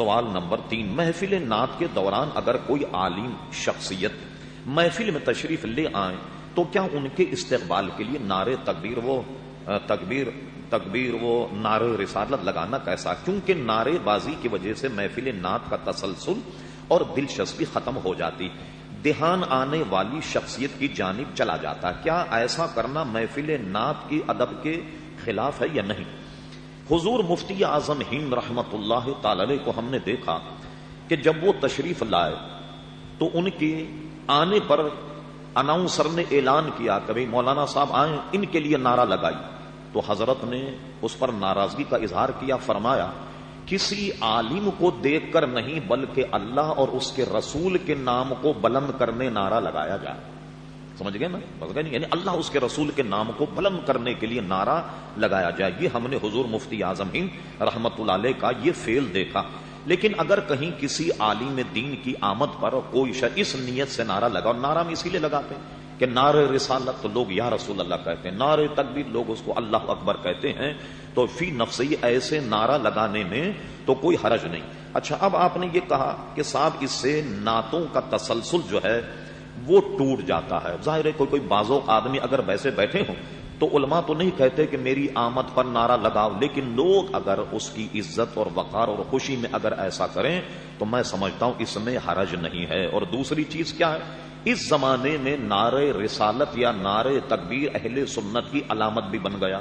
سوال نمبر تین، محفل نعت کے دوران اگر کوئی عالم شخصیت محفل میں تشریف لے آئیں، تو کیا ان کے استقبال کے لیے نعرے تکبیر وہ تکبیر تکبیر وہ نعرے رسالت لگانا کیسا؟ کیونکہ نعرے بازی کی وجہ سے محفل نعت کا تسلسل اور دلچسپی ختم ہو جاتی۔ دھیان آنے والی شخصیت کی جانب چلا جاتا۔ کیا ایسا کرنا محفل نعت کی ادب کے خلاف ہے یا نہیں؟ حضور مفتی اعظم ہند رحمت اللہ تعالی کو ہم نے دیکھا کہ جب وہ تشریف لائے تو ان کے آنے پر اناؤنسر نے اعلان کیا کہ مولانا صاحب آئے ان کے لیے نعرہ لگائی۔ تو حضرت نے اس پر ناراضگی کا اظہار کیا، فرمایا، کسی عالم کو دیکھ کر نہیں بلکہ اللہ اور اس کے رسول کے نام کو بلند کرنے نعرہ لگایا جائے۔ سمجھ گئے نا بس گئے یعنی اللہ اس کے رسول کے نام کو بلند کرنے کے لیے نعرہ لگایا جائے۔ یہ ہم نے حضور مفتی اعظم ہند رحمت اللہ علیہ کا یہ فیل دیکھا۔ لیکن اگر کہیں کسی عالم دین کی آمد پر کوئی شخص اس نیت سے نعرہ لگا اور نعرہ ہم اسی لیے لگاتے ہیں کہ نار رسالت تو لوگ یا رسول اللہ کہتے ہیں نار تکبیر لوگ اس کو اللہ اکبر کہتے ہیں، تو فی نفسی ایسے نعرہ لگانے میں تو کوئی حرج نہیں۔ اچھا اب آپ نے یہ کہا کہ صاحب اس سے نعتوں کا تسلسل جو ہے وہ ٹوٹ جاتا ہے۔ ظاہر ہے کوئی کوئی بازو آدمی اگر ویسے بیٹھے ہوں تو علماء تو نہیں کہتے کہ میری آمد پر نعرہ لگاؤ، لیکن لوگ اگر اس کی عزت اور وقار اور خوشی میں اگر ایسا کریں تو میں سمجھتا ہوں اس میں حرج نہیں ہے۔ اور دوسری چیز کیا ہے؟ اس زمانے میں نعر رسالت یا نعر تکبیر اہل سنت کی علامت بھی بن گیا۔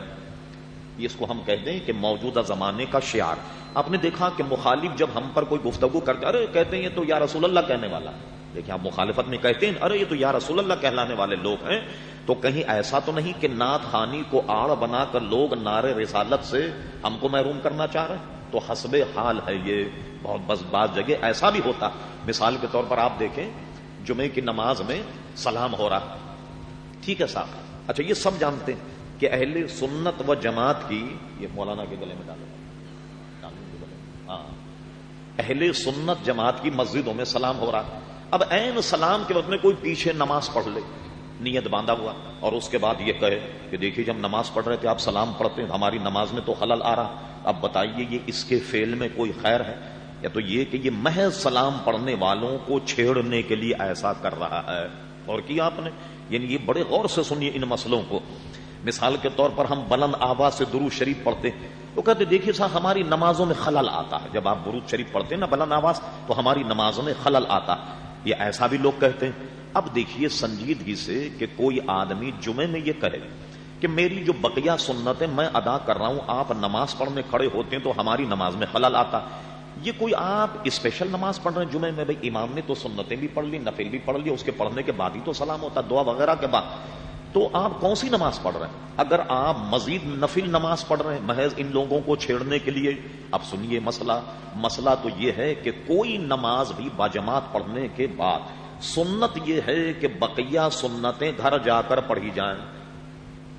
اس کو ہم کہتے ہیں کہ موجودہ زمانے کا شعار۔ آپ نے دیکھا کہ مخالف جب ہم پر کوئی گفتگو کرتے ارے کہتے ہیں تو یا رسول اللہ کہنے والا۔ دیکھیں آپ مخالفت میں کہتے ہیں، ارے یہ تو یا رسول اللہ کہلانے والے لوگ ہیں۔ تو کہیں ایسا تو نہیں کہ نعت خانی کو آڑ بنا کر لوگ نار رسالت سے ہم کو محروم کرنا چاہ رہے ہیں؟ تو حسب حال ہے یہ، بہت بس بعض جگہ ایسا بھی ہوتا۔ مثال کے طور پر آپ دیکھیں جمعے کی نماز میں سلام ہو رہا۔ ٹھیک ہے صاحب۔ اچھا یہ سب جانتے ہیں کہ اہل سنت و جماعت کی، یہ مولانا کے گلے میں ڈالو۔ ہاں۔ اہل سنت جماعت کی مسجدوں میں سلام ہو رہا۔ اب این سلام کے وقت میں کوئی پیچھے نماز پڑھ لے۔ نیت باندھا ہوا۔ اور اس کے بعد یہ کہے کہ دیکھیے جب نماز پڑھ رہے تھے، آپ سلام پڑھتے ہیں، ہماری نماز میں تو خلل آ رہا۔ اب بتائیے، یہ اس کے فیل میں کوئی خیر ہے؟ یا تو یہ کہ یہ محض سلام پڑھنے والوں کو چھیڑنے کے لیے ایسا کر رہا ہے؟ اور کیا آپ نے؟ یعنی یہ بڑے غور سے سنیے ان مسئلوں کو۔ مثال کے طور پر ہم بلند آواز سے درو شریف پڑھتے تو کہتے دیکھیے صاحب، ہماری نمازوں میں خلل آتا ہے۔ جب آپ درود شریف پڑھتے ہیں نا بلند آواز، تو ہماری نمازوں میں خلل آتا یہ ایسا بھی لوگ کہتے ہیں۔ اب دیکھیے سنجیدگی سے کہ کوئی آدمی جمعے میں یہ کہے کہ میری جو بقیہ سنتیں میں ادا کر رہا ہوں، آپ نماز پڑھنے کھڑے ہوتے ہیں تو ہماری نماز میں خلل آتا۔ یہ کوئی آپ اسپیشل نماز پڑھ رہے ہیں جمعے میں؟ بھائی، امام نے تو سنتیں بھی پڑھ لی، نفل بھی پڑھ لی، اس کے پڑھنے کے بعد ہی تو سلام ہوتا، دعا وغیرہ کے بعد۔ تو آپ کون سی نماز پڑھ رہے ہیں؟ اگر آپ مزید نفل نماز پڑھ رہے ہیں، محض ان لوگوں کو چھیڑنے کے لیے، اب سنیے مسئلہ۔ مسئلہ تو یہ ہے کہ کوئی نماز بھی باجماعت پڑھنے کے بعد، سنت یہ ہے کہ بقیہ سنتیں گھر جا کر پڑھی جائیں۔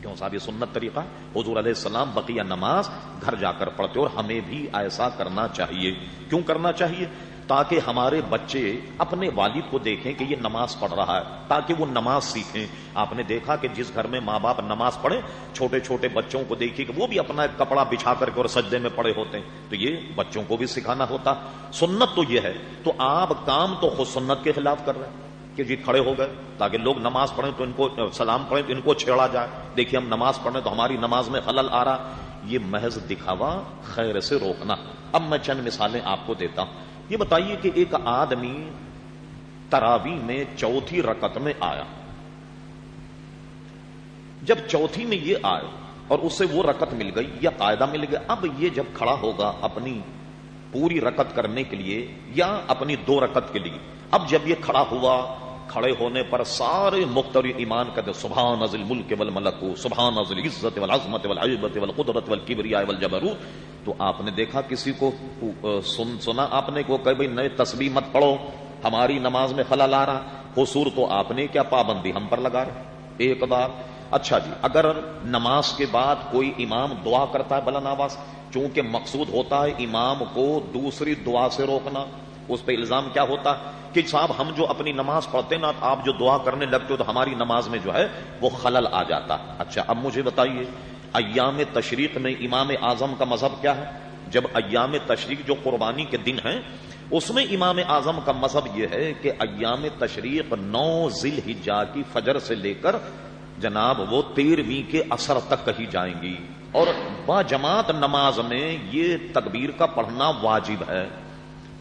کیوں صاحب، یہ سنت طریقہ؟ حضور علیہ السلام بقیہ نماز گھر جا کر پڑھتے اور ہمیں بھی ایسا کرنا چاہیے۔ کیوں کرنا چاہیے؟ تاکہ ہمارے بچے اپنے والد کو دیکھیں کہ یہ نماز پڑھ رہا ہے، تاکہ وہ نماز سیکھیں۔ آپ نے دیکھا کہ جس گھر میں ماں باپ نماز پڑھے چھوٹے چھوٹے بچوں کو دیکھیے کہ وہ بھی اپنا ایک کپڑا بچھا کر کے اور سجدے میں پڑے ہوتے ہیں۔ تو یہ بچوں کو بھی سکھانا ہوتا۔ سنت تو یہ ہے، تو آپ کام تو خود سنت کے خلاف کر رہے ہیں کہ جی کھڑے ہو گئے، تاکہ لوگ نماز پڑھیں تو ان کو، سلام پڑھیں تو ان کو چھیڑا جائے۔ دیکھیے ہم نماز پڑھیں تو ہماری نماز میں خلل آ رہا۔ یہ محض دکھاوا خیر سے روکنا۔ اب میں چند مثالیں آپ کو دیتا ہوں۔ یہ بتائیے کہ ایک آدمی تراوی میں چوتھی رکت میں آیا۔ جب چوتھی میں یہ آئے اور اس سے وہ رکت مل گئی یا قاعدہ مل گیا، اب یہ جب کھڑا ہوگا اپنی پوری رکت کرنے کے لیے یا اپنی دو رکت کے لیے، اب جب یہ کھڑا ہوا، کھڑے ہونے پر سارے مختر ایمان کا سبحان نزل ملک ول ملکو سبحان نزل عزت والعظمت والعجبت والقدرت والکبریاء والجبروت تو آپ نے دیکھا کسی کو سن، سنا آپ نے کو کہ بھئی نئے تسبیح مت پڑھو، ہماری نماز میں خلل آ رہا حصور تو آپ نے کیا پابندی ہم پر لگا رہے؟ ایک بار۔ اچھا جی اگر نماز کے بعد کوئی امام دعا کرتا ہے بلند آواز چونکہ مقصود ہوتا ہے امام کو دوسری دعا سے روکنا، اس پہ الزام کیا ہوتا؟ کہ صاحب، ہم جو اپنی نماز پڑھتے نا، آپ جو دعا کرنے لگتے ہو تو ہماری نماز میں جو ہے وہ خلل آ جاتا۔ اچھا اب مجھے بتائیے ایام تشریق میں امام اعظم کا مذہب کیا ہے؟ جب ایام تشریق جو قربانی کے دن ہیں، اس میں امام اعظم کا مذہب یہ ہے کہ ایام تشریق نو ذیل ہجا کی فجر سے لے کر جناب وہ تیرہویں کے اثر تک کہی جائیں گی۔ اور با جماعت نماز میں یہ تکبیر کا پڑھنا واجب ہے۔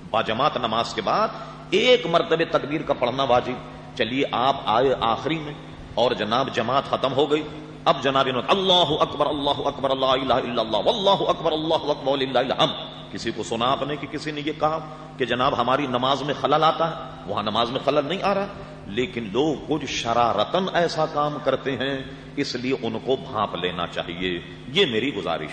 با جماعت نماز کے بعد ایک مرتبہ تکبیر کا پڑھنا واجب۔ چلیے آپ آئے آخری میں اور جناب جماعت ختم ہو گئی۔ اب جناب اللہ اکبر اللہ اکبر اللہ الہ الا اللہ، واللہ اکبر، اللہ اکبر اللہ الحمد. کسی کو سنا آپ نے کہ کسی نے یہ کہا کہ جناب ہماری نماز میں خلل آتا ہے؟ وہاں نماز میں خلل نہیں آ رہا۔ لیکن لوگ کچھ شرارتن ایسا کام کرتے ہیں، اس لیے ان کو بھانپ لینا چاہیے۔ یہ میری گزارش